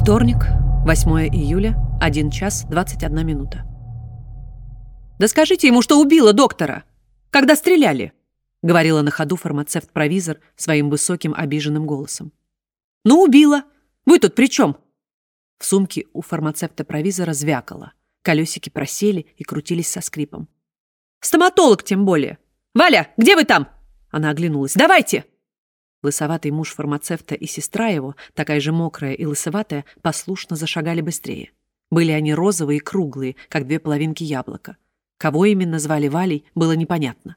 Вторник, 8 июля, 1 час 21 минута. «Да скажите ему, что убила доктора, когда стреляли!» — говорила на ходу фармацевт-провизор своим высоким обиженным голосом. «Ну, убила! Вы тут при чем?» В сумке у фармацевта-провизора звякало. Колесики просели и крутились со скрипом. «Стоматолог тем более! Валя, где вы там?» Она оглянулась. «Давайте!» Лысоватый муж фармацевта и сестра его, такая же мокрая и лысоватая, послушно зашагали быстрее. Были они розовые и круглые, как две половинки яблока. Кого именно звали Валей, было непонятно.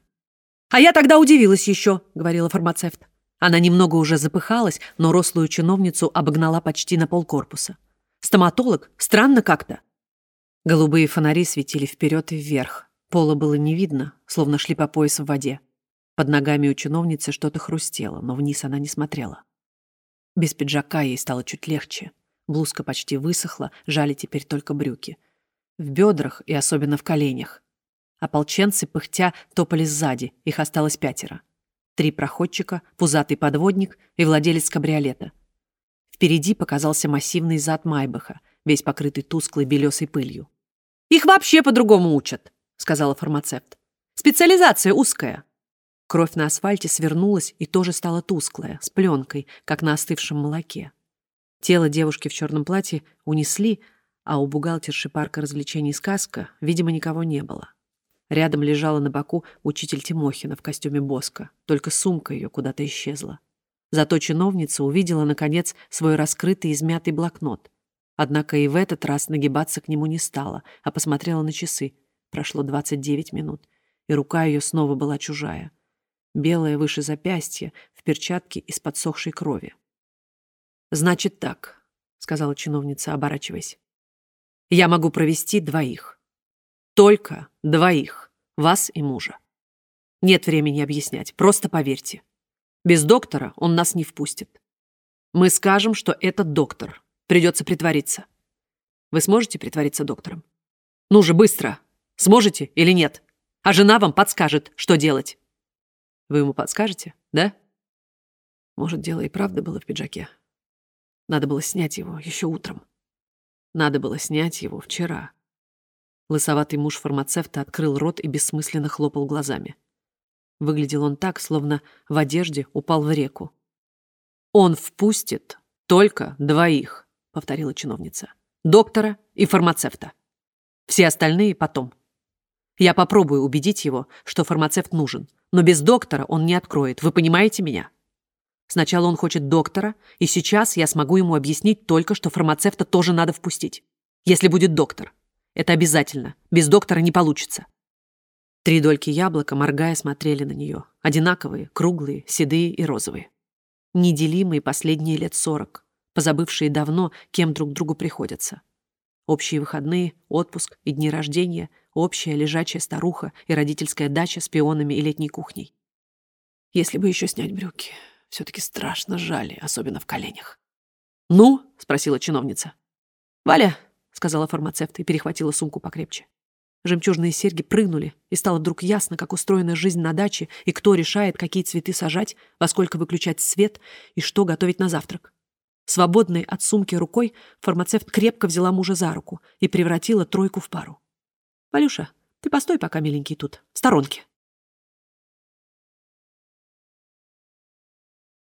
«А я тогда удивилась еще», — говорила фармацевт. Она немного уже запыхалась, но рослую чиновницу обогнала почти на полкорпуса. «Стоматолог? Странно как-то». Голубые фонари светили вперед и вверх. Пола было не видно, словно шли по пояс в воде. Под ногами у чиновницы что-то хрустело, но вниз она не смотрела. Без пиджака ей стало чуть легче. Блузка почти высохла, жали теперь только брюки. В бедрах и особенно в коленях. Ополченцы, пыхтя, топали сзади, их осталось пятеро. Три проходчика, пузатый подводник и владелец кабриолета. Впереди показался массивный зад Майбаха, весь покрытый тусклой белесой пылью. «Их вообще по-другому учат», — сказала фармацевт. «Специализация узкая». Кровь на асфальте свернулась и тоже стала тусклая, с пленкой, как на остывшем молоке. Тело девушки в черном платье унесли, а у бухгалтерши парка развлечений «Сказка», видимо, никого не было. Рядом лежала на боку учитель Тимохина в костюме Боска, только сумка ее куда-то исчезла. Зато чиновница увидела, наконец, свой раскрытый измятый блокнот. Однако и в этот раз нагибаться к нему не стала, а посмотрела на часы. Прошло 29 минут, и рука ее снова была чужая белое выше запястья, в перчатке из подсохшей крови. «Значит так», — сказала чиновница, оборачиваясь. «Я могу провести двоих. Только двоих, вас и мужа. Нет времени объяснять, просто поверьте. Без доктора он нас не впустит. Мы скажем, что это доктор. Придется притвориться. Вы сможете притвориться доктором? Ну же, быстро! Сможете или нет? А жена вам подскажет, что делать. Вы ему подскажете, да? Может, дело и правда было в пиджаке. Надо было снять его еще утром. Надо было снять его вчера. Лысоватый муж фармацевта открыл рот и бессмысленно хлопал глазами. Выглядел он так, словно в одежде упал в реку. «Он впустит только двоих», — повторила чиновница. «Доктора и фармацевта. Все остальные потом. Я попробую убедить его, что фармацевт нужен, но без доктора он не откроет, вы понимаете меня? Сначала он хочет доктора, и сейчас я смогу ему объяснить только, что фармацевта тоже надо впустить. Если будет доктор. Это обязательно. Без доктора не получится. Три дольки яблока, моргая, смотрели на нее. Одинаковые, круглые, седые и розовые. Неделимые последние лет сорок, позабывшие давно, кем друг другу приходятся. Общие выходные, отпуск и дни рождения — общая лежачая старуха и родительская дача с пионами и летней кухней. Если бы еще снять брюки. Все-таки страшно жали, особенно в коленях. «Ну?» — спросила чиновница. «Валя», — сказала фармацевт и перехватила сумку покрепче. Жемчужные серьги прыгнули, и стало вдруг ясно, как устроена жизнь на даче и кто решает, какие цветы сажать, во сколько выключать свет и что готовить на завтрак. Свободной от сумки рукой фармацевт крепко взяла мужа за руку и превратила тройку в пару. «Валюша, ты постой пока, миленький, тут, в сторонке».